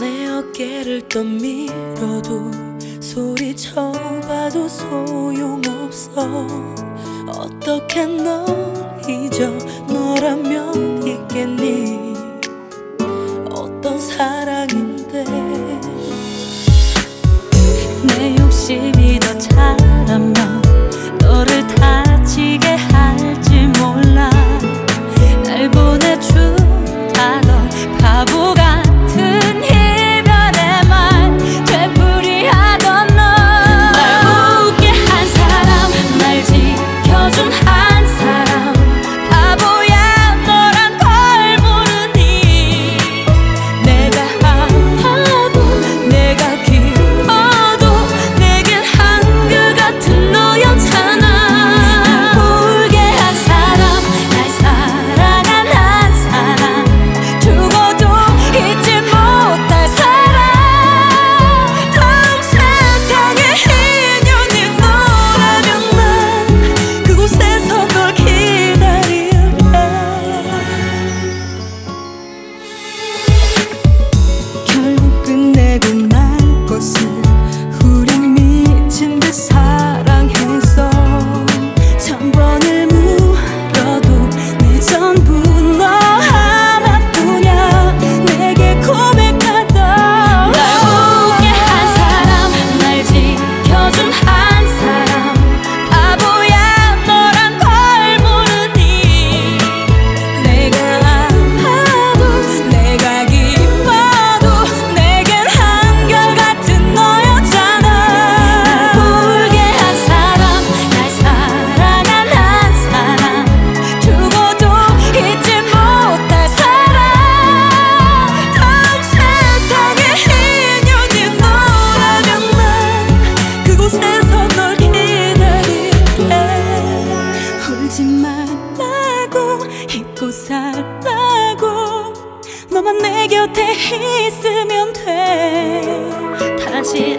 내 어깨를 떠밀어도 소리쳐봐도 소용없어. 어떻게 너 그저 너라면 있겠니? 어떤 사랑인데? 내 욕심이 더 차라면 살라고 잊고 살라고. 너만 내 곁에 있으면 돼. 다시